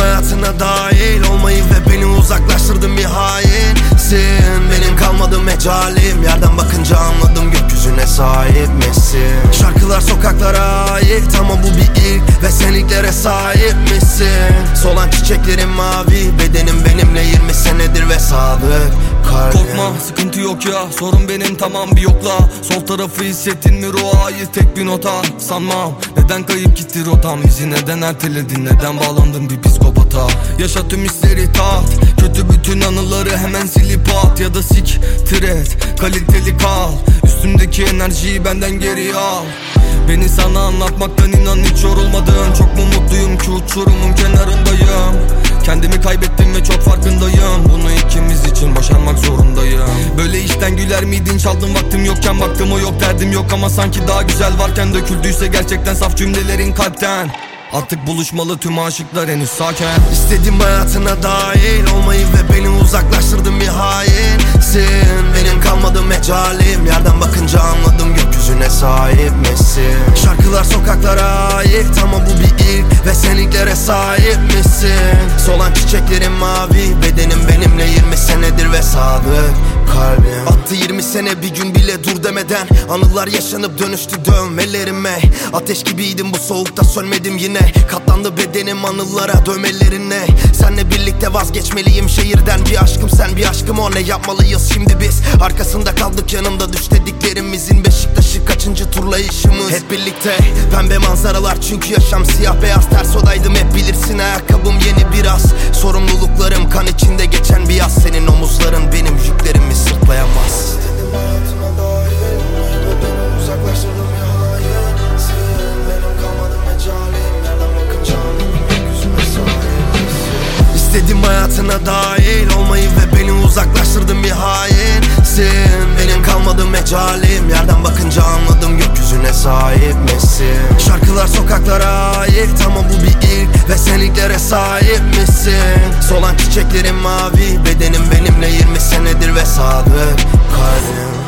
hayatına dahil olmayı ve beni uzaklaştırdın bir hainsin. Benim kalmadı mecalim Yerden bakınca anladım gökyüzüne sahip misin? Şarkılar sokaklara ait ama bu bir ilk Ve sen ilklere sahip misin? Solan çiçeklerin mavi Bedenim benimle 20 senedir ve sadık kalbim. Korkma sıkıntı yok ya sorun benim tamam bir yokla. Sol tarafı hissettin mi ruha ait tek bir nota Sanmam neden kayıp gitti rotam? Bizi neden erteledin neden bağlandın bir psikopata? Yaşa tüm hisleri tat Kötü bütün anıları hemen silip at. Ya da siktir et kaliteli kal. Üstümdeki enerjiyi benden geri al. Beni sana anlatmaktan inan hiç yorulmadın. Çok mu mutluyum ki uçurumun kenarındayım? Kendimi kaybettim ve çok farkındayım. Bunu ikimiz için başarmak zorundayım. Böyle işten güler miydin çaldın vaktim yokken Baktım o yok derdim yok. Ama sanki daha güzel varken Döküldüyse gerçekten saf cümlelerin kalpten. Artık buluşmalı tüm aşıklar henüz sakin. İstedim hayatına dahil olmayı ve beni uzaklaştırdın bir hainsin Benim kalmadı mecalim. Yerden bakınca anladım gökyüzüne sahip misin? Şarkılar sokaklara ait ama bu bir ilk Ve sen ilklere sahip misin? Solan çiçeklerin mavi Bedenim benimle 20 senedir ve sadık 20 sene bir gün bile dur demeden Anılar yaşanıp dönüştü dövmelerime. Ateş gibiydim bu soğukta sönmedim yine. Katlandı bedenim anılara dövmelerine. Senle birlikte vazgeçmeliyim şehirden. Bir aşkım sen bir aşkım o. Ne yapmalıyız şimdi biz? Arkasında kaldık yanımda düş dediklerimizin Beşiktaş'ı kaçıncı turlayışımız? Hep birlikte pembe manzaralar çünkü yaşam siyah beyaz. Ters odaydım hep bilirsin ayakkabım yeni biraz İstedim hayatına dahil olmayı ve beni uzaklaştırdın bir hainsin. Benim kalmadı mecalim Yerden bakınca anladım gökyüzüne sahip misin? Şarkılar sokaklara ait ama bu bir ilk Ve sen ilklere sahip misin? Solan çiçeklerin mavi Bedenim benimle 20 senedir ve sadık kalbim